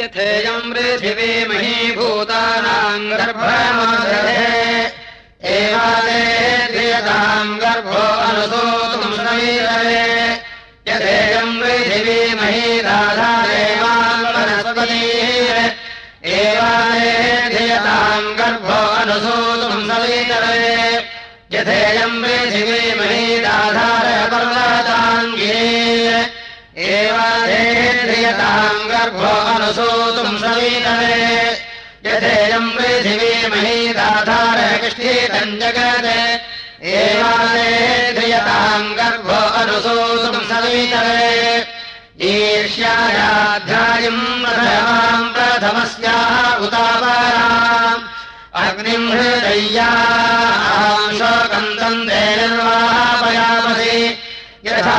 यथेयम् पृथिवी महीभूतानाम् गर्भमादधे एवादे द्वियताम् गर्भो अनुसोतुम् समीरवे यथेयम् मही राधादेवान्वनस्पतीः एवादे द्वियताम् गर्भो अनुसोतुम् समीरवे यथेयम् मही राधारे एवाधेन्द्रियताम् गर्भो अनुसूतुम् समीतवे यथेयम् पृथिवीमही जगत्। एवाधेन्द्रियताम् गर्भो अनुसूतुम् समीतवे ईर्ष्यायाध्यायम् प्रथमाम् प्रथमस्याः उतापराम् अग्निम् हृदय्याम् शोकम् निर्वापयामसि यथा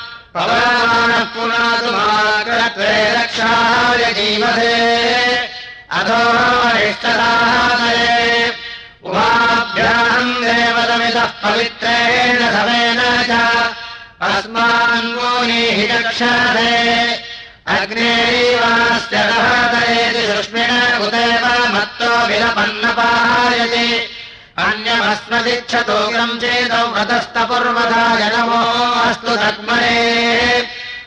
मात्रे रक्षाय जीवसे। अधो वरिष्ठदाहये उभाभ्याम् देवतमितः पवित्रेण समेन च। अस्मान्मोनीः चक्षासे। अग्नेरीवास्य दहतयेति सुष्मिण उदेव मत्तो विलपन्नपायति अन्यमस्मदिच्छतोग्रम् चेदौ व्रतस्तपूर्वधाय नमो अस्तु धक्मने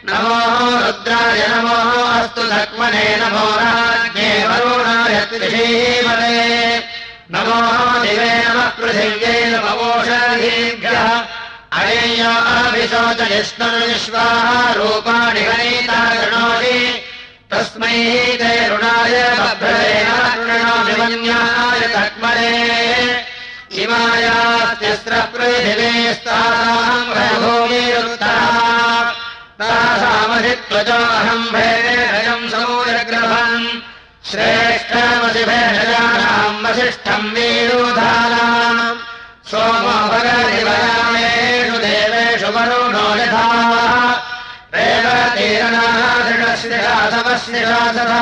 नमो रुद्राय नमो अस्तु धक्मने नमो राज्ञे वरुणाय त्रिषीमले नमो दिवे नमः पृथिव्यै नमवोषधीभ्यः अय्याभिशोचयिष्णविश्वाः रूपाणि गणीता गृणोति तस्मै इमायास्तिस्रः पृथिवेस्तासाम् भूमिरुत्तराः तासामधित्वजोऽहम् भेदयम् सौरग्रहम् श्रेष्ठमसि भेषजानाम् वसिष्ठम् वीरोधानाम् सोमो भगदिवयामेषु देवेषु वरुणो यथा शासः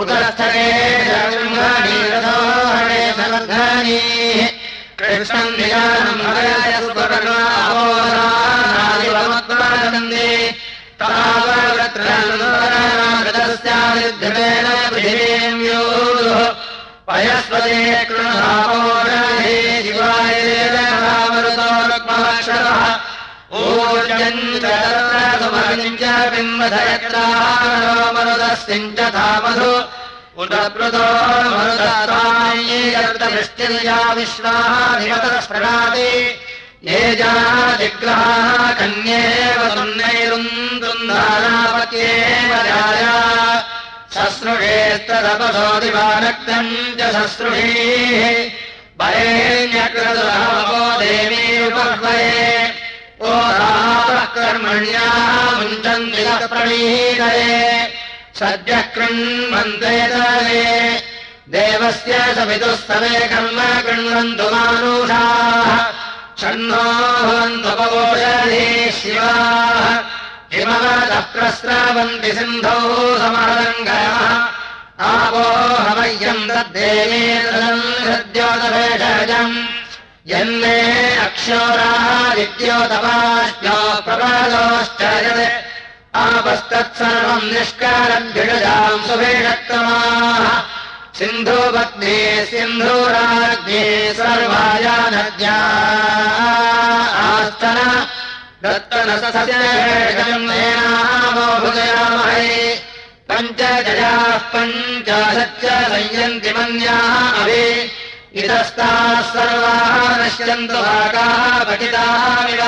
उदस्थके जङ्घाणीरथोहणे समर्थानि कृष्णम् निजानम् भगय सुपर्णावोरानादिवमुत्पादन्ति तावत्रस्यादिध्यमेन पृथिवीम् योः पयस्पते कृणधापोषधे शिवाय देवमरुतो रुक्मक्षरः ऊर्जम् च बिम्बधयत्रामरुदस्यम् च धामधु उदप्लुतो मरुदत्वायर्तवृष्टिर्या विश्वाधिपतस्प्रणाति ये जादिग्रहाः कन्येव तुन्नैरुन्दुन्दानापत्येव राजा शश्रुषेस्तदपसो दिवानक्तम् च भयेण्यकृतो देवी उपह्वये। ओ कर्मण्याः मुञ्चन्ति प्रणीतये सद्यः कृण्वन्ते तले देवस्य सवितुः सवे कर्म कृण्वन्तु मानुषाः। षण्णो भवन्तु पवोषधे शिवाः। हिमवतः प्रस्रावन्ति सिन्धौ समरङ्गयः आपो हवय्यम् तद्देवेन्द्रद्योतभेषजम् यन्मे अक्षोरादित्योतपाश्चो प्रपादोश्च आपस्तत्सर्वम् निष्कारभ्यजाम् सुभेषक्तमाः सिन्धुपत्नी सिन्धूराज्ञे सर्वाया नद्या आस्तन दत्तनसस्येनामोभुजयामहे पञ्चजयाः पञ्चाशच्च संयन्ति मन्याः अभि। इतस्ताः सर्वाः नश्यन्तु भागाः पठितामिव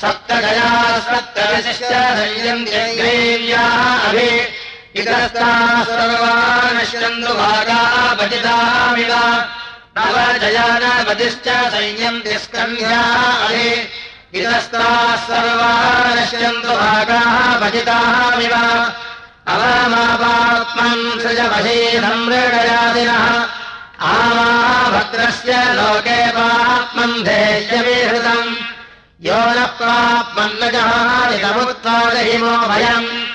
सप्तगयाः सप्तदशश्च संयन्त्यग्रेव्याः अभि इतस्ताः सर्वाः नश्यन्तु भागाः पठितामिव नवजयानपतिश्च संयन्ति स्कन्ध्याः अभि इतस्ताः सर्वाः नश्यन्तु भागाः भजितामिव अवमापात्मन् संमृडयादिनः आमाभद्रस्य लोके पाप्मन्धेयविहृतम् यो न प्राप्मन्नजहानितमुत्पादहिमो भयम्।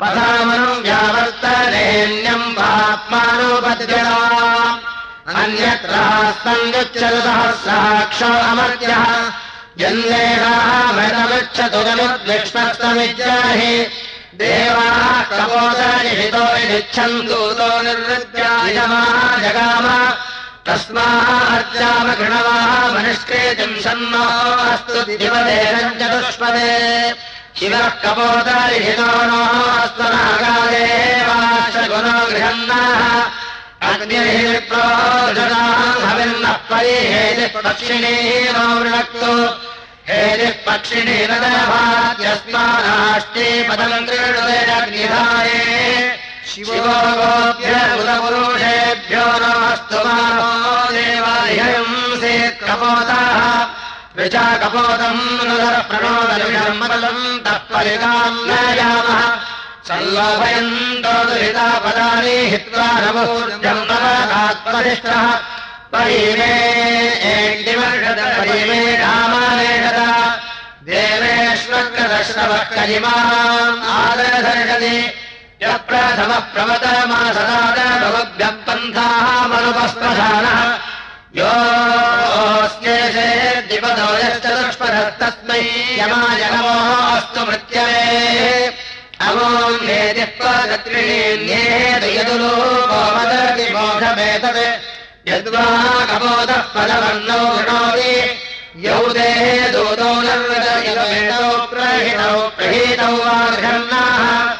पदामनुम् व्यावर्तनेन्यम् पाप्मानोपद्यता। अन्यत्रास्तन्युच्चतः साक्ष अमर्त्यः। जन्मेषामृतमिच्छतु जनुद्विष्णस्तमिज्याहि देवाः कपोदहितो यच्छन्तु तो निर्वृत्यायमा जगाम मनिष्कृतिम् सन्नो अस्तु दिवदेशम् चतुष्पदे शिवः नो नागादेवाश्च गुणो गृहन्नाः अग्निर्प्रोषदाहविन्नः परिहेतिः पक्षिणेव वृणक्तु हेतिः पक्षिणेव दभात्यस्मानाष्टे पदम् क्रीडुतेरग्निधाये शिवो गोभ्य उदपुरुषेभ्यो नमस्तु मानो देवालयम् सेत् कपोताः ऋचा कपोतम् प्रणोदलिषम् मदम् तः परिताम् न यामः सल्लोभयन्तो दुरितापदानि हित्वा नवूर्जम् नवदात्मनिष्ठः परिमे परिमे देवेष्वग्रदश्रवः कलिमाम् आदर्शर्षति यः प्रथमः प्रवतमासदाद भवभ्यः पन्थाः मनुपस्पशानः योऽस्येषे द्विपदो यश्चतुष्पदस्तस्मै यमाय नमोः अस्तु मृत्यवे अमोन्येतिपदत्रिणीन्येदयदुलोपमदति मोघमेतत् यद्वा कपोतः पदवर्णो वृणोति यौ देहे दूतो नर्वदयदो प्रहितौ वा गृहन्नाः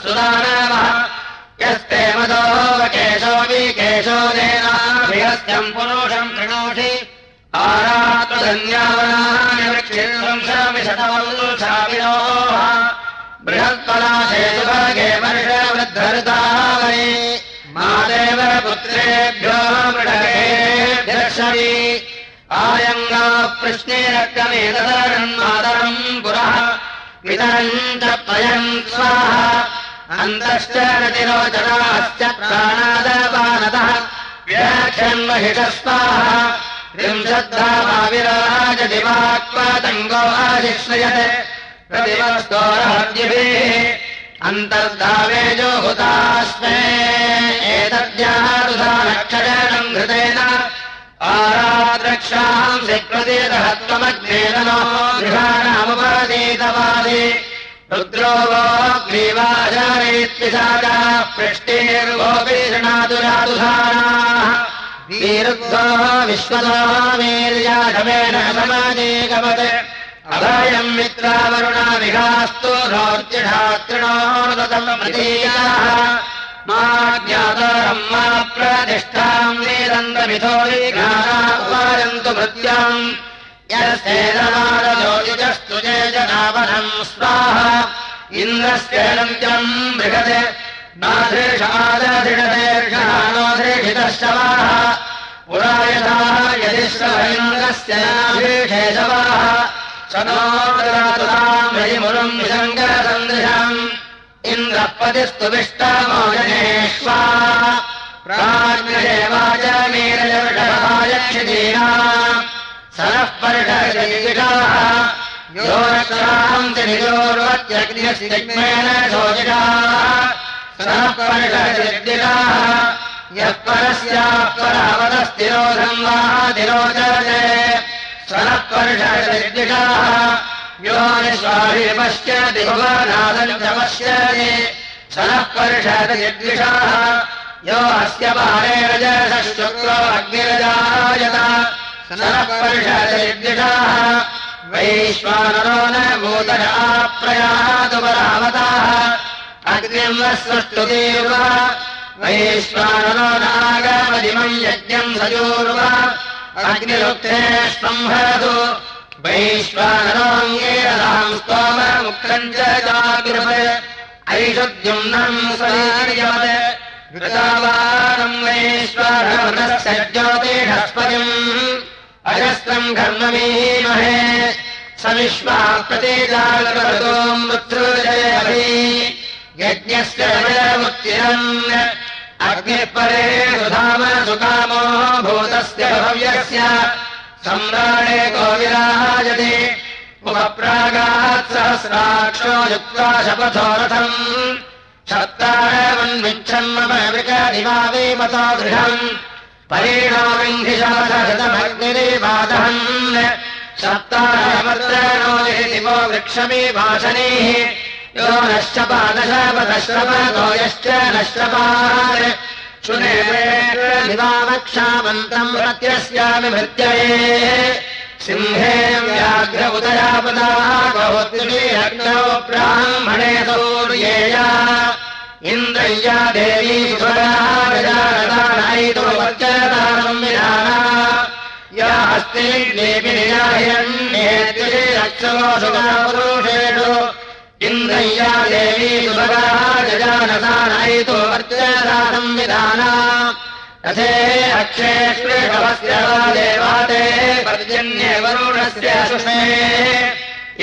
सुदानवः यस्ते मदो केशो विकेशो देनाभिहस्त्यम् पुरुषम् कृणोषि। आरात्मधन्यावनानि वृक्षिर्वंशामि शतवंशामिनोः बृहत्पलाशे सुभगे वर्षवृद्धरुताः वै मादेव पुत्रेभ्यो मृडगेभ्यर्षवि आयङ्गा प्रश्नेरकमेतदरन्मातरम् पुरः वितरम् च पयम् स्वाहा। अन्तश्च रतिरोचनाश्च प्राणादपानतः व्याख्यन्महिषस्वाहा त्रिंशद्धामाविराजदिवाक्पातङ्गो आशिश्रयत् प्रतिवस्तोरहद्यभिः अन्तर्धावेजो हुतास्मे एतद्यारुधानक्षरणम् घृतेन आराद्रक्षांसि प्रतिदहत्वमग्नेनो गृहाणामुपदीतवादि रुद्रो वो ग्रीवाचारेत्पिशाचा पृष्टेर्वोऽपि शृणातुरातुधानाः वीरुद्धो विश्वतो वीर्याघमेन समाजेगमत्। अभयम् मित्रावरुणा विहास्तु प्रतीयाः मा ज्ञातारम् मा प्रतिष्ठाम् विघ्नानापारन्तु मृत्याम्। यस्तेनमारजोजुजस्तु जनावनम् स्वाहा इन्द्रस्य नन्त्यम् बृहत्। नाधृषादधिषदेर्षाणोधृषितश्चवाः पुरा यथा यदिश्रभैन्द्रस्य नाधीषे शवाः। स नोदाम् रयिमुरम् विसङ्गसन्दृशम् इन्द्रः पतिस्तु विष्टामोजनेष्वा। प्राज्ञदेवाच मीरजर्षभायक्षितीना सरः पर्षदिषाः यो रक्षान्ति निजोर्वत्यग्निस्तिग्मेन शोचिषाः। सरः पर्षदिषाः यः परस्याः परावदस्तिरोधम् वा तिरोचते सरः पर्षदिषाः यो निष्वाभिपश्यति भुवनादम् च पश्यति सरः पर्षदिषाः यो अस्य जषः शुक्रो अग्निरजायत। सरः पर्षदिषाः वैश्वानरो न भूतः प्रयातु परावताः। अग्निम् सृष्टुतीर्व वैश्वानरो नागपदिमम् यज्ञम् सजोर्व। अग्निरुक्ते स्पम्भरतु यदहम् स्तोममुक्तम् च जागृपे ऐषद्युम्नम् स्वरीर्यमते ऋतावानम् वैश्वरमृतस्य ज्योतिषस्पतिम्। अजस्रम् घर्ममीमहे। सविश्वा प्रतीजागरतो मृत्युजयभि यज्ञस्य मुक्तिरम् अग्निपरे सुधाम सुकामो भूतस्य भव्यस्य। सम्राणे को उपप्रागात् सहस्राक्षो युक्त्वा शपथो रथम्। सत्तारमन्विच्छन्ममृगदिवावेमतो दृढम् परिणामिङ्घिशमथशतमग्निरेवादहन् सप्तारमर्दनो दिवो वृक्षमे भाषणेः यो नश्च पादशपदश्रवतो यश्च नश्रपात्। शुनेवावक्षामन्तम् प्रत्यस्यामि भृत्यये सिंहे व्याघ्र उदयापदाः गोत्रिभिरग्नौ ब्राह्मणे सौर्येया इन्द्रय्या देवी सुराजदानैतो वच्चदानम् विधाना या अस्ति देवि इन्द्रय्या देवी सुभगाजदानदानैतो वर्चदानम् विधाना रथे अक्षेष्वेभवस्य देवाते पर्जन्ये वरुणस्य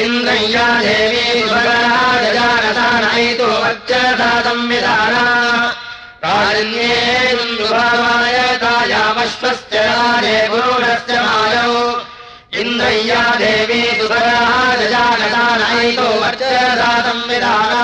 इन्द्रय्या देवी सुभगाजदानदानैतो वर्चदातम् विधाना। कालिन्ये इन्दुभावाय तायामश्वस्य राजे वरुणस्य मायौ। इन्द्रय्या देवी सुभगाजदानदानैतो वर्चदातम् विधाना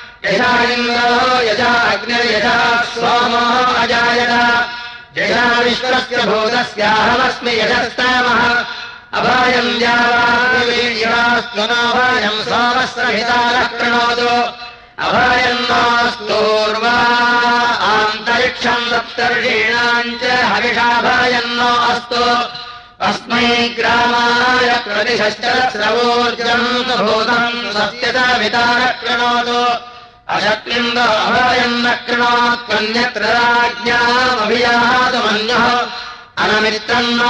यशा इन्द्रो यशा अग्निर्यशा सोमो अजायत। यशा विश्वस्य भूतस्याहमस्मि यशस्तमः अभयम् जावास्त्वनोभयम् सोमस्रहितारः कृणोतु अभयम् नास्तूर्वा आन्तरिक्षम् सप्तर्षीणाम् च हविषाभयन्नो अस्तु। अस्मै ग्रामाय प्रतिशश्चरस्रवोर्जम् भूतम् सत्यत वितारः अशक्लिन्द अभयम् न कृणोत्वन्यत्र राज्ञामभियातुमन्यः अनमित्रम् न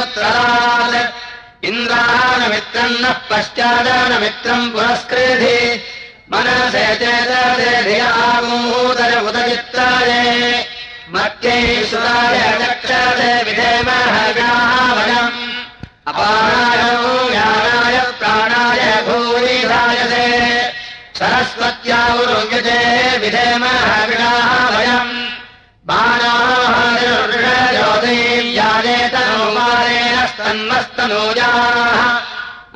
उत्तरात् इन्द्रानमित्रम् नः पश्चादानमित्रम् पुरस्कृधि। मनसे चेतदेधियामूदर उदचित्ताय मध्ये सुराय चक्षसे विधेमः व्यावयम् अपाराय ज्ञानाय भूरिधायसे सरस्वत्यावरुङ्गते विधेमः विनावयम् बाणाहारयोधीव्याजेतनोमारेण स्तन्मस्तनोजाः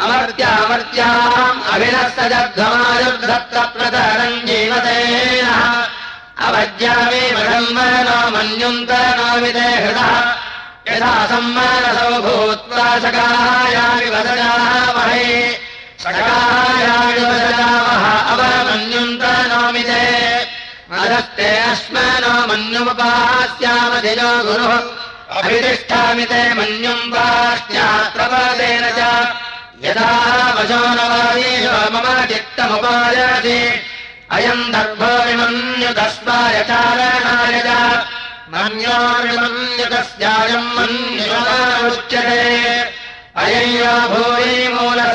अमर्त्यामर्त्याम् अभिनस्तजध्वमायुर्धत्तप्रतरम् जीवतेन। अवज्यामे मधम्मनो मन्युन्त नो विदे हृदः यथा सम्मानसौ भूत्वा सकायामि वदनामहे वदनामः अवमन्युन्त नोमिते अधस्ते अश्मनो मन्युमुपास्यामधिजो गुरुः। अभितिष्ठामि ते मन्युम् पाश्चात्रपदेन च। यदा वशो वायेषु मम चित्तमुपायाति अयम् दर्भो विमन्युतस्माय चारणाय च। मन्योर्विमन्युतस्यायम् मन्युमुच्यते अयम् यो भूयि मूलः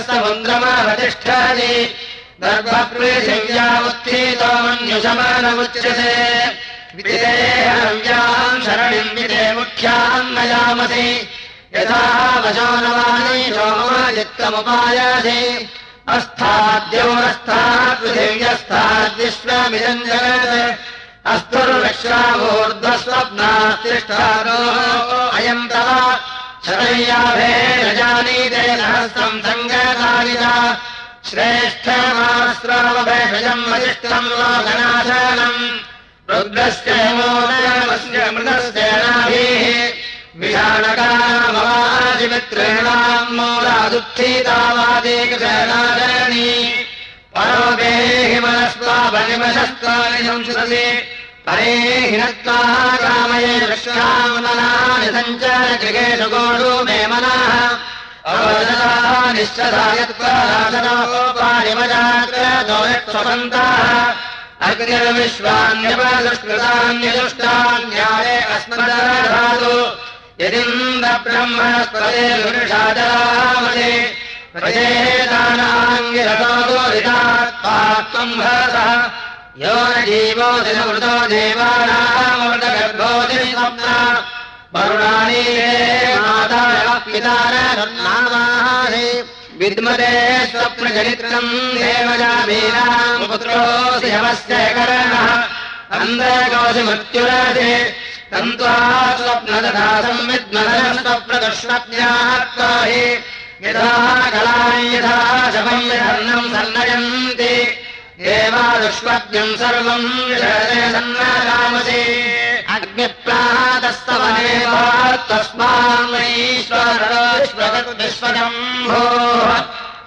मुख्याम् नयामसि यथा वशो न वाणीशो मम चित्तमुपायासि अस्थाद्योरस्थात् पृथिव्यस्थाद्विश्वमिदम् जगत्। अस्तुर्विश्वामूर्ध्वस्वप्नास्तिष्ठानो अयम् तव न जानीते सहस्रम् सङ्गतानि वसिष्ठम् लोकनाशनम् रुद्रस्य मोदस्य मृतस्यनाभिः विषाणकामवाजिमित्रेणाम् मूलादुत्थीतावादेकशनाचरणी परोपेहि मनस्त्वाभनिमशस्त्वानि संसदे परे हिनत्वा कामये वृक्षामनानि सञ्चार गृहेषु गोडो मे मनः। निश्चधायत्वानिमजाग्रदोयक्षपन्ताः अग्निर्विश्वान्यपदुष्कृतान्यदुष्टान्याये अस्मदाधातु यदिन्द्रब्रह्मणस्पदे पुरुषाचरामदे प्रजेदानाङ्गिरतोदोरितात्मात्मम् भरतः यो न जीवो वरुणानि माता पितारनामाहे विद्मते स्वप्नचरित्रम् देवजामीनाम् पुत्रोऽसि हवस्य करणः। अन्धकोशि मृत्युराजे तन्त्वा स्वप्नदधा संविद्मदः स्वप्नदुष्वप्न्यात्वा हि। यथा कलाम् यथा शवम् यथर्णम् सन्नयन्ति देवादुष्वप्नम् सर्वम्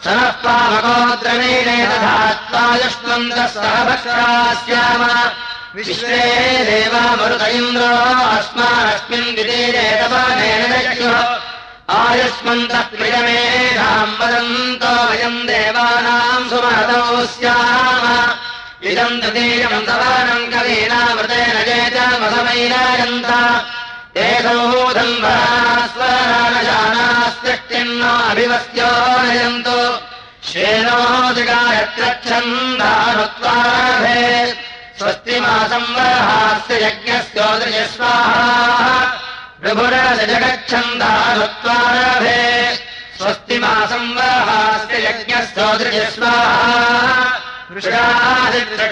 सरः पावकोद्रवीणे दधात्वायुष्मन्तः सह भक्षास्याम विश्वे देवामरुत अस्मानस्मिन् विदीरे दक्ष्युः आयुष्मन्तः प्रियमेधाम् वदन्तो वयम् देवानाम् सुमहतौ स्याम। इदम् कवीनामृतेन चेतमसमैरायन्त एतौधम् वरास्वरानशानास्तिष्ठिन्नो अभिवस्यो नयन्तु। श्वेनो दिगायत्रच्छन्दानुत्वारभे स्वस्ति मासम् वरहास्य यज्ञस्योदृजस्वाहा प्रभुरस जगच्छन्दानुत्वारभे स्वस्ति मासम् वरहास्य यज्ञस्योदृजस्वाहा वृषादिक्षन्दे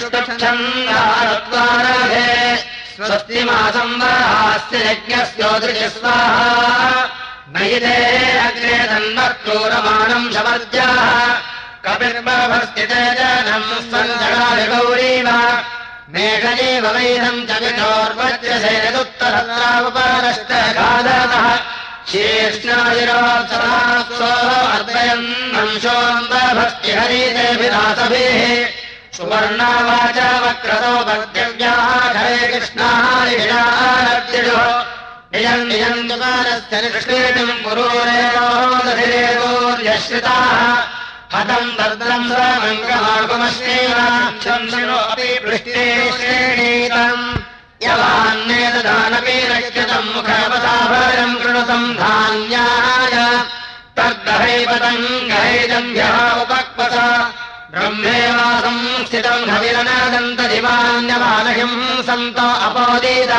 स्वस्ति मासम् वरास्य यज्ञस्योदृजस्वाहा नयिते अग्रे तन्मत्क्रूरमाणम् शवर्ज्याः कपिर्भस्थिते जनम् सञ्जगादिगौरीव मेघजीव वैधम् च विचोर्वज्रसेदुत्तरत्रावपारश्चगादतः शीर्ष्णाजिरोत्सरासोऽर्दयन्नंशोऽम्बभक्तिहरितेभिदासभिः सुवर्णावाच वक्रतो भक्त्यव्याः हरे कृष्णारिषानर्जिषो नियम् नियम् दुपारस्य निष्क्रीतिम् पुरोरेवोदधिरेवोर्यश्रिताः हतम् दर्दम् स्वमङ्गमागमश्रीराक्षंसिनोऽपि पृष्टे श्रेणीतम्। यवान्नेददानपि रक्षतम् मुखवसाभरम् कृणतम् धान्याय तद्दहैवतम् गहैदम्भ्यः उपक्वस। ब्रह्मेवासम् स्थितम् हविरनदन्तदिवान्यमानहिम् सन्त अपोदीत।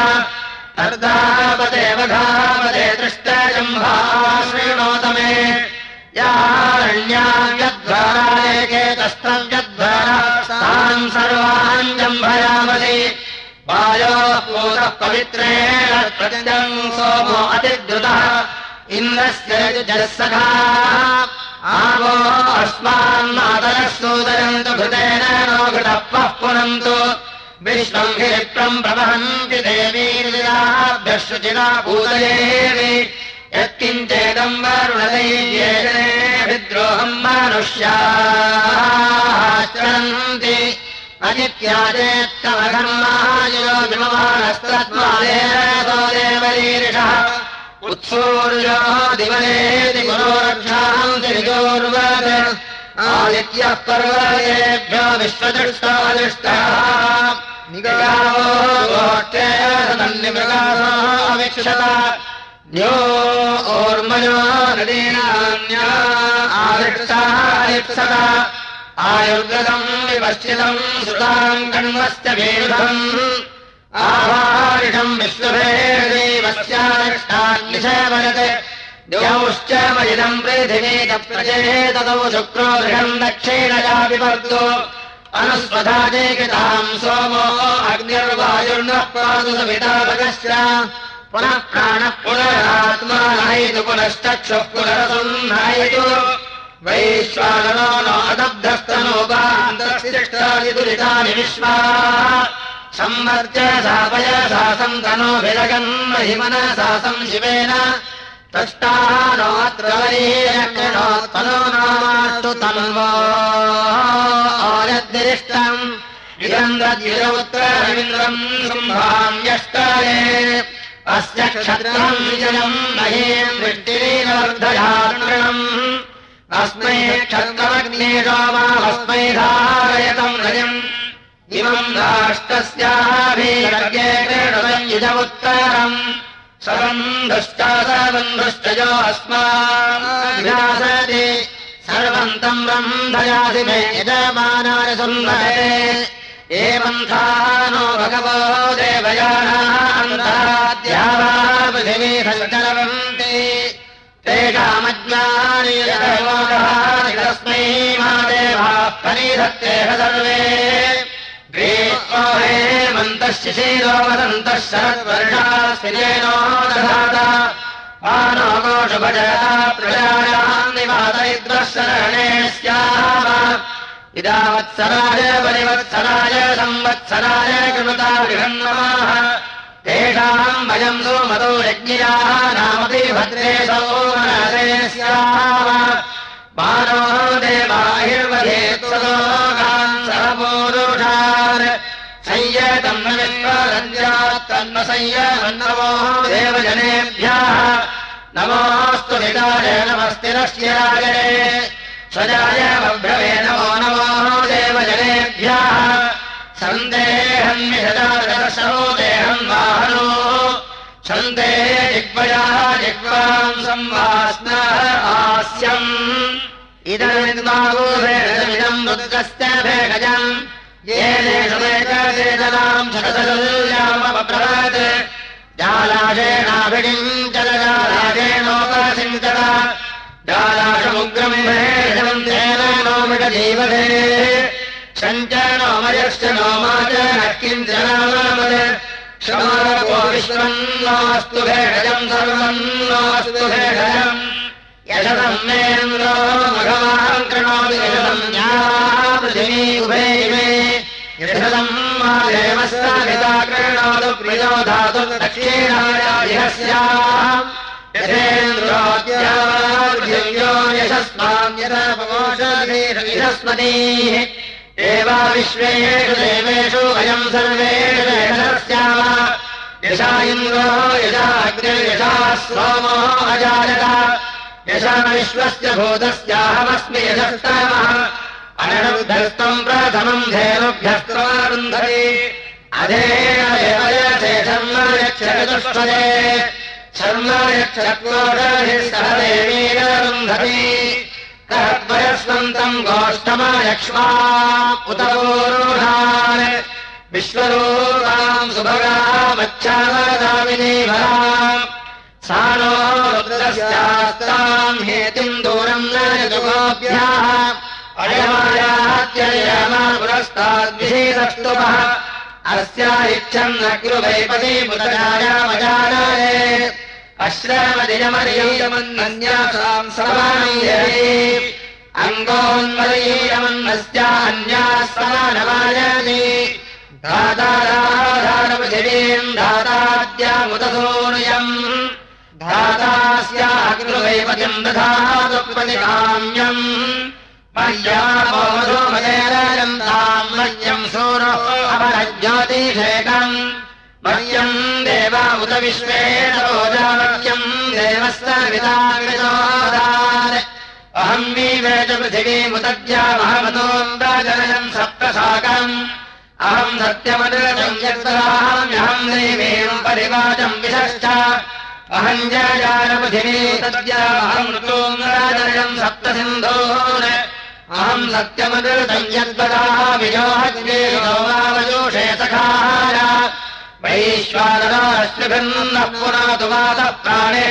अर्धापदेवघापदे दृष्टजम्भा शृणोत मे तान् सर्वान् जम्भयामसि। वायोः पूतः पवित्रेण प्रत्यम् सोमो अतिद्रुतः। इन्द्रस्य जस्सखा आवो अस्मान्मातरः सूदयन्तु घृतेन नो घृतः पः पुनन्तु। विश्वम् हि प्रवहन्ति देवीर्विराभ्यः शुचिरा पूतयेवि यत्किञ्चेदम् वरुणदैर्येणे विद्रोहम् अनित्याचेत्तमघर्मायो विममानस्तत्त्वादेवो देवरीरिषः। उत्सूर्यो दिवनेति पुरोरक्षान्ति विजोर्वत् आदित्यः निगावो गोष्ठे सदन्निमृगासो अविक्षत न्यो ओर्मयो नदीनान्या आदिक्षादिक्षत आयुर्गतम् विपश्चितम् सुताम् कण्वस्य वेदम् आहारिषम् विश्वभेदेवस्याष्टान्निषेवयते द्यौश्च मयिदम् पृथिवीतप्रचेतौ शुक्रो गृहम् दक्षिणया विपर्दो अनुस्वधाचेकिताम् सोमो अग्निर्वायुर्नः पातु सवितापकश्च पुनः प्राणः पुनरात्मा नयतु पुनश्चक्षुः पुनरसम् नयतु वैश्वानरो नो अदब्धस्तनोपान्तरिष्टानि विश्वा। संवर्ज सापय सासम् तनोभिरगन् महिमनसासम् शिवेन तष्टानोऽत्र तनो नामास्तु तन्वोदरिष्टम् इदम् रद्युरौत्ररविन्द्रम् सम्भाम्यष्टाये अस्य क्षत्रम् विजयम् महीम् वृष्टिरीवर्धयात्रणम् अस्मै क्षत्रमग्नेशो मामस्मै धारयतम् रजम् इमम् राष्ट्रस्याभिरज्ञेण युजमुत्तरम्। सबन्धुश्च सबन्धुश्च यो अस्माभिलासति सर्वम् तम् रन्धयासि मे यजमानाय सुन्दरे एवन्था नो भगवो देवयानान्ताद्यावा पृथिवी सञ्चरन्ति तस्मै मा देवाः परिधत्तेह सर्वे। शिशीरो वदन्तः शरद्वर्षास्मिजेनो दधाता। आनो गोषुभजता प्रजायाम् निवादयिद्वः शरणे स्याम इदावत्सराय परिवत्सराय संवत्सराय कृता गृहन्नमाः तेषाम् वयम् सोमतो यज्ञियाः नामपि भद्रे सोमनरे स्याम मानो देवाहिर्वधेत्सलोकान् सर्वपूरुषान्। संयतम् न तन्म संयमन्नवो देवजनेभ्यः। नमोऽस्तु निदाय नमस्तिरस्य राजने स्वजाय सन्देहन्मिषदादर्शनो देहम् वाहनो। छन्दे जिग्वयाः जिग्वाम् संवास्नः आस्यम्। इदमिदम् दुर्गस्य भेगजम्। येनेषमेकसेदनाम् शतदल्यामप्रवत् जालाशेनाभिडिम् जलजालाशेनोपसिञ्चत जालाशमुग्रम् भेषम् तेन नो नोमयश्च नोमा च किञ्चनामत् क्षमारको विश्वम् नास्तु भेषजम्। सर्वम् नास्तु भेषजम् यशसम्मेन्द्रो मघवान् कृणोति यशसम् पृथिवी उभे इमे। यशसम् मा देवस्यामिता कृणोतु प्रियो धातु दक्षिणायास्याम् यथेन्द्रोद्यापृथिव्यो यशस्मान्यतपमोषधीरविशस्मतीः एवा विश्वेषु देवेषु वयम् देशस्याम यशा इन्द्रो यशा अग्रे यशा सोमो अजायत। यशा विश्वस्य भूतस्याहमस्मि यशस्तमः। अननुद्धस्तम् प्रथमम् अधेनयसे शर्म यक्षचतुष्पदे शर्म सह देवीररुन्धति कर्द्वयस्वन्तम् गोष्ठमयक्ष्मा उत पूरुषान् विश्वरूपाम् सुभगामच्छामदामिनीभराम् सा नो रुद्रस्यास्ताम् हेतिम् दूरम् न यजुगोभ्याः अयमायात्ययमापुरस्ताद्विषेदष्टुभः अस्या इच्छम् न कृवैपदी मुदजायामजानाय अश्रमदियमरीयमन्नन्यासाम् समानीयते अङ्गोन्मरीयमन्नस्या अन्याः समानमायति धाताराधारपृथिवीम् धाताद्यामुदसूनुयम् धातास्याकृवैपतिम् दधातुपतिकाम्यम्। मह्यामोमधुमदेरयन्ताम् मह्यम् सूरो अपरज्योतिषेकम् मह्यम् देवा उत विश्वेन रोजामह्यम् देवस्य विदाविदोदान् अहम् वीवेच पृथिवीमुदज्यामहमतोऽजनयम् सप्तशाकम्। अहम् सत्यमदम् यत्राम्यहम् देवीम् परिवाचम् विशश्च अहम् तद्यामहम् ऋतोऽजनयम् सप्तसिन्धून्। अहम् सत्यमदृतम् यद्वदाः विजोहज्ञेयोषे सखाय वैश्वानराश्रिभिन्नः वातः प्राणे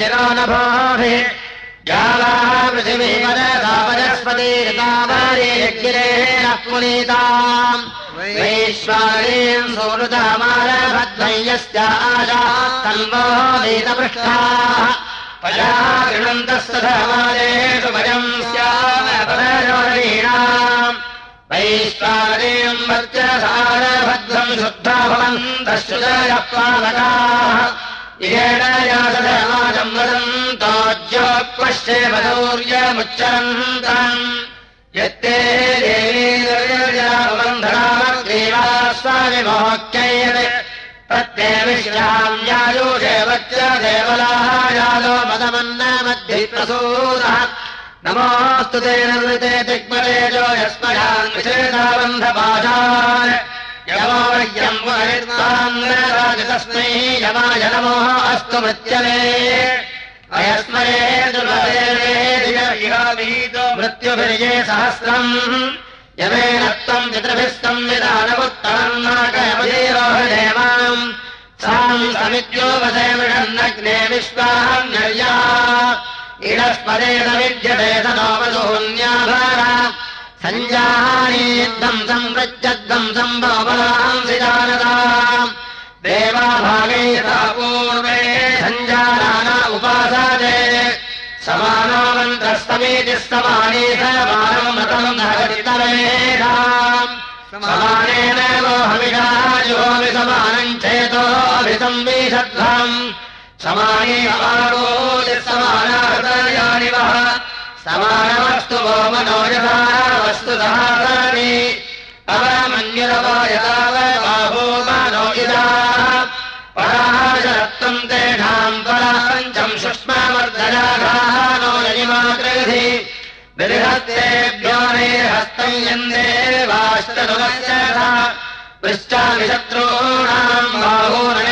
शिरानभाभि जालाः पृथिवीवनस्पतिर्तावरेगिरेण पुनीताम्। वैश्वारीम् आशा तन्वोदीतपृष्ठाः गृणन्तस्तधामादेषु भयम् स्यामपरजोरीणाम् वैश्वारीम् वर्चसारभद्रम् शुद्धा भवन्तः श्रुतयः पावकाः इहेण यासधमाजम् वदन्तोज्योक्पश्चेव सौर्यमुच्चरन्तम् यत्ते देवीर्यबन्धनामग्रीवा स्वामिमोक्यैर् प्रत्येविश्राम् यायुषेवच्च देवलाः यालो मदमन्न मध्ये प्रसूदः नमोऽस्तु ते निर्वृते दिग्मलेजो यस्मयान् विषेदाबन्धपाशान् यमोर्यम् तस्मै यमाय नमोः अस्तु मृत्यवे अयस्मये मृत्युभिर्ये सहस्रम्। यमेन त्वम् पितृभिस्तम् विधानमुत्तरम् नाकयमदेवाम् साम् समित्योपसेमिषन्नग्ने विश्वान्यर्या इडस्पदेन विद्यते सदोपदोन्याभार सञ्जाहानीद्धम् संवृज्यद्धम् सम्भवनांसि जानताम् देवाभागैता पूर्वे सञ्जाना उपासादे। समानो मन्त्रस्तमेति समाने समानम् मतम् नगरितमेधाम् समानेन मोहमिषायोऽपि समानम् चेतोऽभिसंविषध्वम् समाने वः। समानमस्तु वो मनो यथा वस्तुतः अवमन्युरवो यदा बाहो मनो इदा। पराशरत्वम् तेषाम् पराञ्चम् सुष्मामर्दयाघाः नो यजिमाकृधि बृहत्तेभ्यो हस्तम् यन्देवाश्चतुमस्य पृच्छामि शत्रूणाम् बाहूरणेन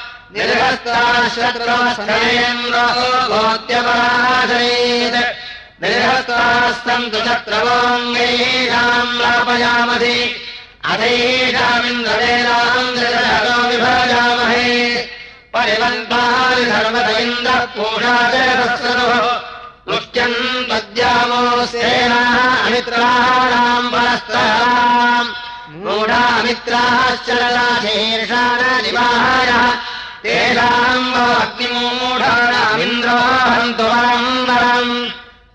निर्हस्ताशत्रुवस्थेन्द्रो भोत्यपराशयेत् निर्हस्तास्तम् तु चक्रवाङ्गैषाम् लापयामधि अधैषामिन्द्रवेदाम् दृढो विभाजामहे। इन्द्रः पूषा च पद्यामो सेनाः अमित्राणाम् परस्तराम् मूढामित्राश्च तेषाम् अग्निमूढाणामिन्द्रोहन्तु वरम् वरम्।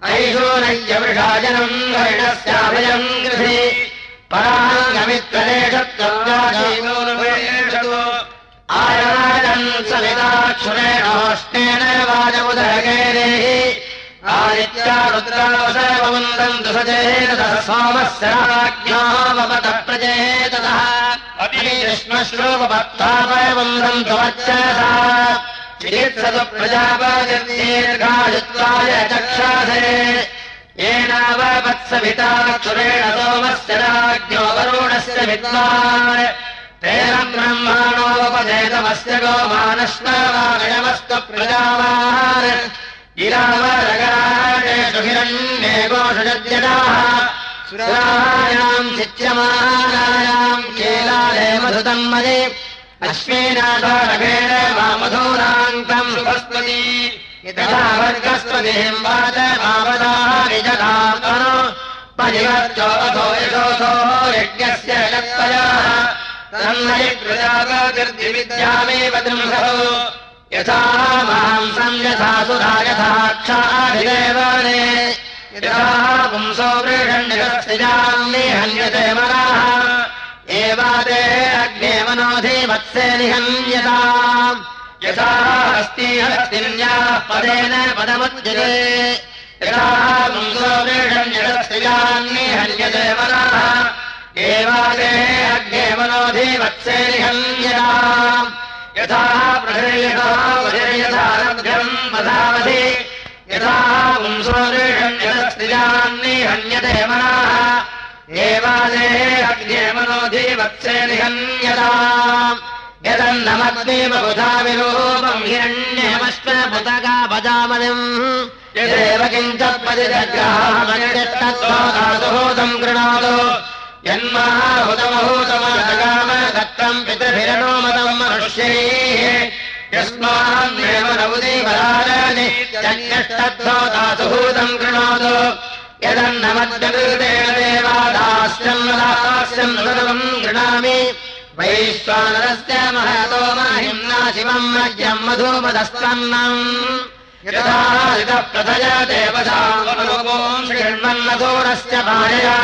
ऐशोनय्यवृषाजनम् वर्णस्याभयम् गृहे। पराङ्गमित्वदेशत्वम् आयाजन् सविताक्षुरेणोष्णेन वाजमुदरगेरेः आदित्या रुद्रावसरवन्दम् दुसचेतः सोमस्य राज्ञो भवतः प्रचेततः अतिश्मश्लोपभक्तापयवन्दम् त्वच्चसा चिकित्सतु प्रजापतिर्दीर्घायुत्वाय चक्षासे येनावत्सविताक्षुरेण सोमस्य राज्ञो वरुणस्य विद्वान् तेन प्रजावान् गिरावरगराजेषु हिरण्ये गोषुजद्यदाः सुरायाम् चिच्यमानायाम् केलाले मधुतम् मदे। अश्वेनाथारभेण मा मधूरान्तम् सुभस्पति यथा वर्गस्पतिम् वाच मावदाः विजगातनु परिवर्तो अथो यशोऽथो यज्ञस्य शक्तयाः तन्मयि प्रजापतिर्दिविद्यामेव दृंसो यथा मांसम् यथा सुधा यथा क्षाभिदेवने यथा पुंसो निहन्यते मनाः एवादे अग्ने मनोधि वत्से निहन्यताम् यथा। हस्ति हस्तिन्याः पदेन पदमुच्यते। यथा पुंसो वृषण्यस्तिजाम् निहन्यते मनाः एवादे अग्ने मनोधि वत्से निहन्यताम् यथा पदावधि यथा मनाः। एवादे वत्से विरूपम् हिरण्यमश्वपुतगा भजामनिम्। यदेव किञ्च परिजग्राहमनिष्टत्वादासुहूतम् गृणातु यन्माहुतमहूतमजगाम दत्तम् मनुष्यैः यन्यष्टत्वादासुहूतम् गृणातु। यदन्नमद्यकृतेन देवादास्यम् दास्यम् सर्वम् गृणामि। वैश्वानरस्य महतो महिम्ना शिवम् मह्यम् मधुमदस्तन्नम् यथा प्रथय देवताम् श्रीर्मन्नधूरस्य भार्या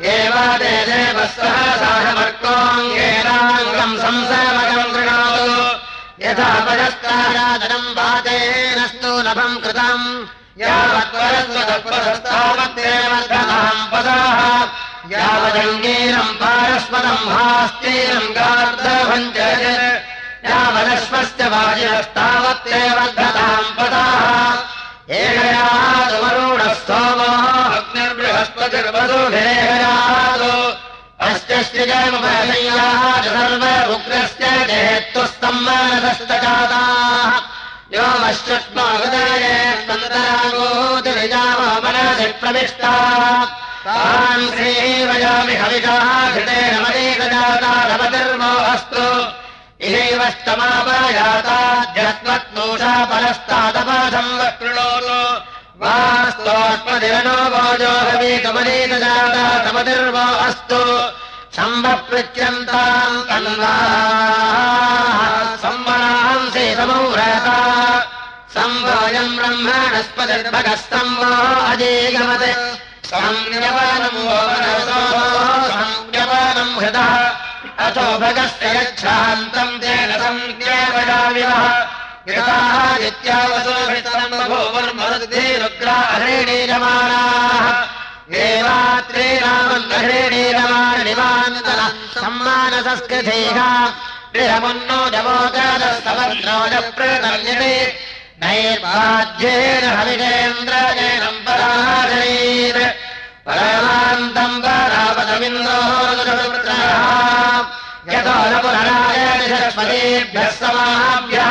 एव ते देवः साहमर्कोऽङ्गेनाङ्गम् संसेवकम् गृणातु यथा परस्तारादनम् वातेनस्तु नभम् कृतम् यावत्परस्वदत्परस्तावत्तेव पदाः। यावदङ्गीरम् पारस्पदम् हास्तीरम् गार्धभञ्च यावदश्वस्य वाजिनस्तावत्तेव गताम् पदाः एकयादवरुणस्तोमोऽग्निर्बृहस्पतिर्वधुभिरेहयादो अस्य श्रिजयमपरशय्याः सर्वरुग्रस्य जेत्वस्तम्मानदस्त जाताः यो मश्चुष्माहृदये मनसि प्रविष्टा। तान् श्रीवयामि हविषाः घृतेन मदीकजातारवतिर्वो अस्तु इहैवस्तमापयाताद्यस्मत्नूषा परस्तादपाधम् वास्तोऽस्मदिवनो भोजो भवीतमनीतजाता तमतिर्वो अस्तु सम्भपृच्यन्ताम् कन्वा संवरांसि समौरता संवोऽयम् ब्रह्मणस्पतिर्भगस्तम्बो अजेगमत् संज्ञपनम् संज्ञपनम् हृदः। अथो भगस्य यच्छान्तम् तेन संज्ञावयाविवः देवात्रे रामन्नहृणीरमाणनिवान्तः सम्मानसंस्कृतेः गृहमुन्नो जवोगादस्तवन्नोजप्रतर्यते नैर्बाध्येन हविषेन्द्रजेनम् पराशरीर परमान्तम् परापदमिन्दोः यतो न पुनरायण सरस्वतीभ्यः समाभ्यः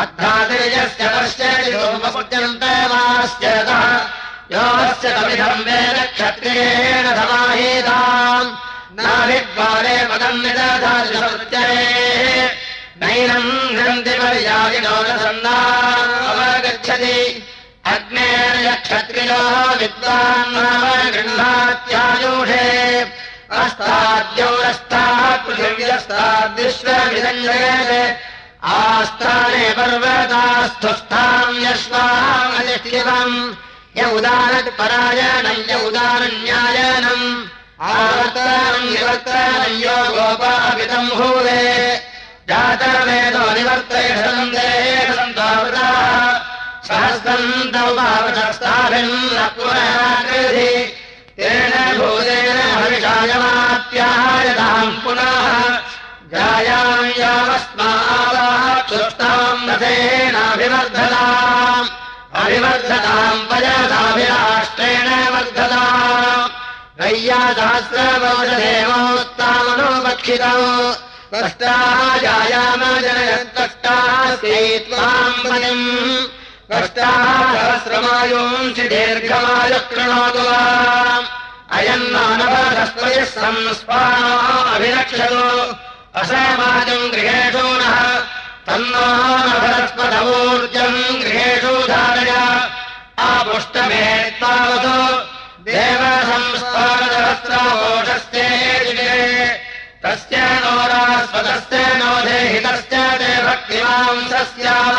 अध्यातिर्यस्य पश्यति सोमपुण्यन्ते माश्चेतः योगस्य कविधम् वेद क्षत्रियेण समाहीताम् नाभिद्वारे मदम् निदधारिसत्ये नैनम् घ्रन्ति पर्यायिनो न सन्नावगच्छति अग्नेर्यक्षत्रियो विद्वान् नाम गृह्णात्यायुषे अस्ताद्यौरस्तात् पृथिव्यस्ताद्विश्वमिदञ्जयेत् आस्थाने पर्वतास्थुस्थाम् यश्वामधिष्ठिवम् य उदारत्परायणम् य उदारन्यायनम् आवर्तनम् निवर्तनम् यो गोपापितम् भूवे जातवेदो निवर्तयषम् देशन्तावृताः सहस्रम् तौ पुनराकृधि तेन भूतेन हविषायमाप्यायताम् पुनः जायाम् यावस्मावाक्षुष्टाम् रथेनाभिवर्धताम्। अभिवर्धताम् पयसाभिराष्ट्रेण वर्धताम्। गय्या सहस्रवोषदेवोत्तामनोपक्षितौ कष्टाः जायाम जनयत्कष्टाः त्वाम् पदिम् कष्टाः सहस्रमायोंसि दीर्घमायुः वा अयम् नानभस्पतिः संस्पानो अभिरक्षतु असमाजम् गृहेषु नः। नभरस्पदवूर्जम् गृहेषु धारय। आपुष्टमे तस्य नोरास्पदस्य नो देहितश्च ते भक्तिमांसस्याम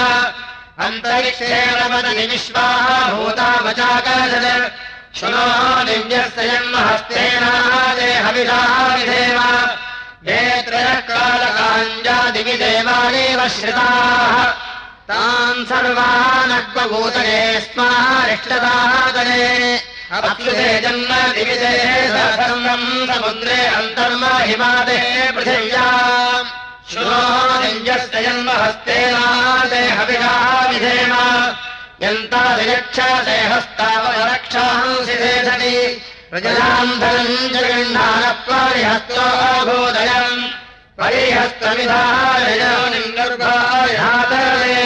अन्तरिक्षेणपदनि विश्वाः भूतावचाकर्षत् शृणो दिव्यस्य जन्महस्तेनादे हविषाः विधेव देवादेव श्रिताः। तान् सर्वानक्वभूतये स्मारिष्टदादये अप्युते जन्म दिविजये सर्वम् समुद्रे अन्तर्महिमादे पृथिव्या। श्रुणोजस्य जन्महस्तेनादे हविषा विधेम। यन्तादियक्षसे हस्तावरक्षांसि देशति परिहस्तविधारयो निर्भायातरे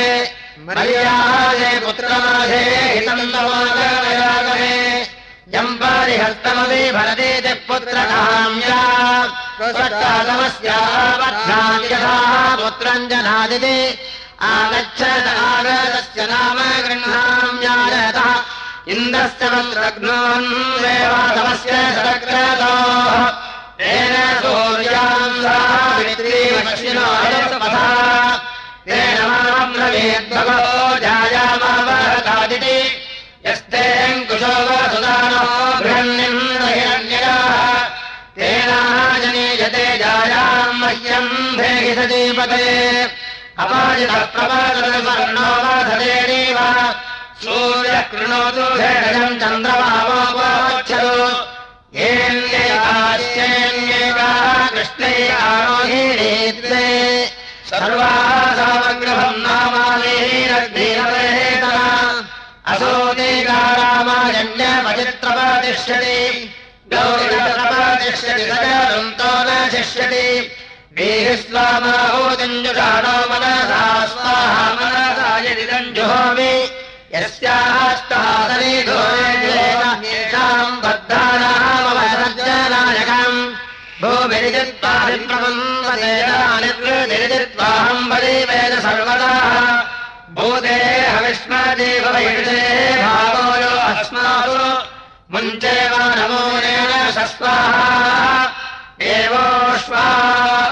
मर्यादे पुत्रमाधे हितम् नमागमयागमे यम् परिहस्तमपि भरतीति पुत्रकाम्या। स्वष्टागमस्यावध्नाम् यथा पुत्रम् जनादिति। आगच्छत आगतस्य नाम गृह्णाम्यायतः इन्द्रस्य जायामावहतादिति। यस्तेऽङ्कुशो वसुदानो बृहन्निन्द्रहिरण्ययाः तेनाजनीयते जायाम् मह्यम् भेहि सजीपते अपाजितः प्रपादवर्णो वधतेरीव सूर्यः भेषजम् चन्द्रमावोपक्षतु येन्येकाश्चेन्येकाः कृष्णैकारोहीणीत्वे सर्वाः सामग्रहम् नामालीरग्धीरवेतन असोदीकारामाजन्यपचित्रपतिष्यति गौरिणप्रपतिष्यति सजरुन्तो न शिष्यति। वीहिस्वामाहोदञ्जुषाणो मनसा स्वाहा मनसा यदिदञ्जुहोमि यस्याष्टादनीषाम् बद्धानामवसज्जनायकम् भूमिरिजित्वाहम् वरीवेद सर्वदा भूते हविष्मदेवैषे भावो यो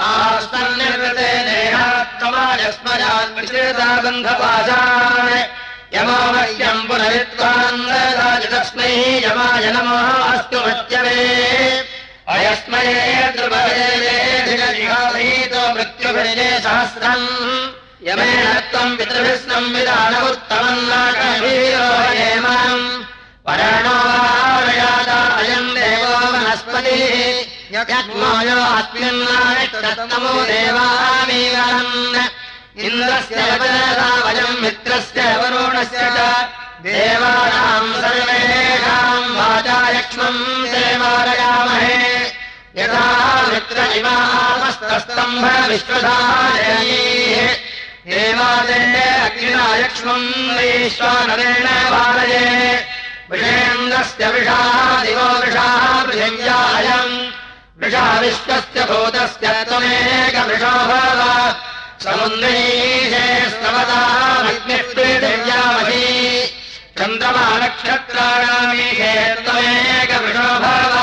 आस्तन्निर्वृते देहात्तमायस्मजान्विचेता गन्धपाशान् यमो मह्यम् पुनरित्वान्ददाति तस्मै यमाय नमः। अस्तु मत्यवे अयस्मये द्रुपदेवेधिगजिहाभीतो मृत्युभिजे सहस्रम्। यमेन त्वम् पितृभिः संविधानमुत्तमम् नाकभिरोहेमम् परणो वारयादा अयम् देवो वनस्पतिः। यज्ञोयो अस्मिन्नायत्तमो देवामीवरन्। इन्द्रस्य वयम् मित्रस्य वरुणस्य च। देवानाम् सर्वेषाम् वाचा यक्ष्मम् देवारयामहे। यथा मित्र इमामस्तस्तम्भ विश्वधारयीः देवादे अग्निना यक्ष्मम् वैश्वानरेण वारये। विषेन्द्रस्य विषाः दिवो वृषाः पृथिव्यायम् वृषा विश्वस्य भूतस्य त्वमेकवृषो भव समुन्द्रीशे स्तवतामग्निपृथिव्यामही चन्द्रमानक्षत्राणामीशे त्वमेकवृषो भव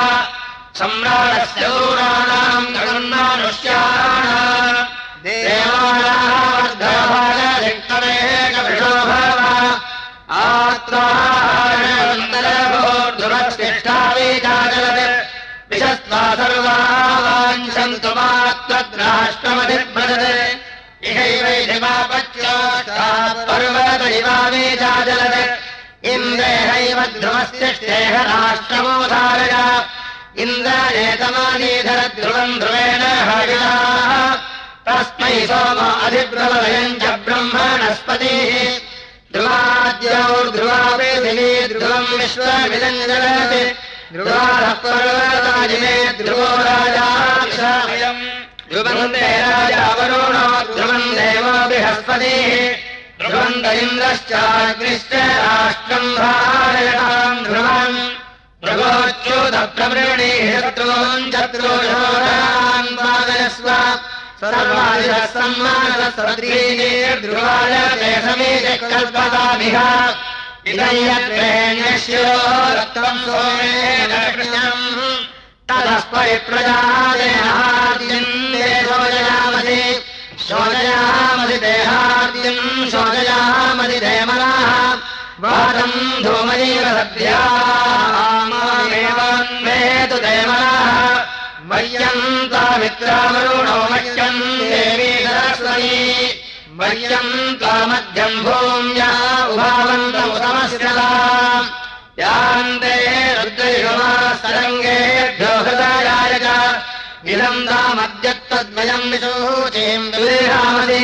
सम्राटस्य दूराणाम् गगन्नानुष्याणाम्। देवानामर्धभागधिक्तमेकवृषो भव आत्मान्तरभोर्धुरश्रेष्ठावीजाजलत् विशस्त्वा सर्वा वाञ्छन्तु मात्वद्राष्ट्रमधिभ्रजते इवावीजाजलत् इन्द्रेहैव ध्रुवस्तिष्ठेह राष्ट्रमोधारय इन्द्रयेतमानीधर ध्रुवम् ध्रुवेण हरिणाः। तस्मै सोम अधिब्रवयम् च ब्रह्मणस्पतिः। ध्रुवाद्यौर्ध्रुवापृथिवी ध्रुवम् विश्वमिदञ्जलति ध्रुवारः पर्वताजिमे ध्रुवो राजाक्षामयम् ध्रुवम् ते राजा वरुणो ध्रुवम्। देवो बृहस्पतिः ध्रुवम् द इन्द्रश्चाग्निश्च राष्ट्रम् भारयताम् ध्रुवम् सर्वादिशम्मानसद्रीर्ध्रुवाय ते समीचे कल्पतामिह। इदयत्रेण्यश्यो रक्तम् सोमेन परिप्रजादेहाद्यन्ते शोजयामसि। देहाद्यम् शोजयामसि देमनाः वादम् धूमयैव सद्यामेवान्वेतु देमनाः मह्यम् तामित्रावरुणो मह्यम् देवी सरस्वती। मह्यम् त्वामध्यम् भूम्या उभावन्तमुदमस्यता यान्ते हृदयाय च तामद्यत्तद्वयम् विशूचीम् विलेहामति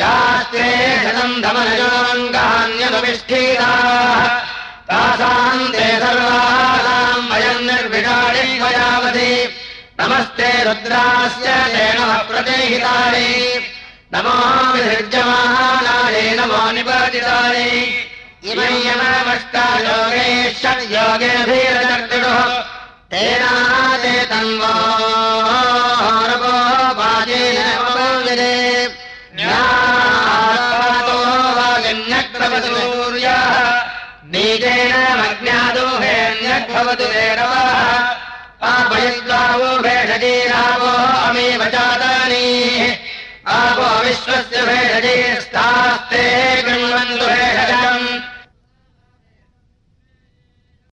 यास्ते शतम् धमनयोऽङ्गान्यनुविष्ठीताः तासाम् ते सर्वासाम् वयम् निर्विषाणि वयावति नमस्ते रुद्रास्य तेन प्रतिहितानि नमो विसृज्यमानानि नमो निपातितानि इमं यममष्टायोगे षड्योगेभिरचर्तुः तेनाते तन्वो बाजेन उपविदे ज्ञातो वागन्यक्रमसूर्यः बीजेन मज्ञादोहेऽन्यग्भवतु रेरवः आपयद्वावो भेषजीरावो अमेव जातानि। आपो विश्वस्य भेषजीस्तास्ते गृण्वन्तु भेषजम्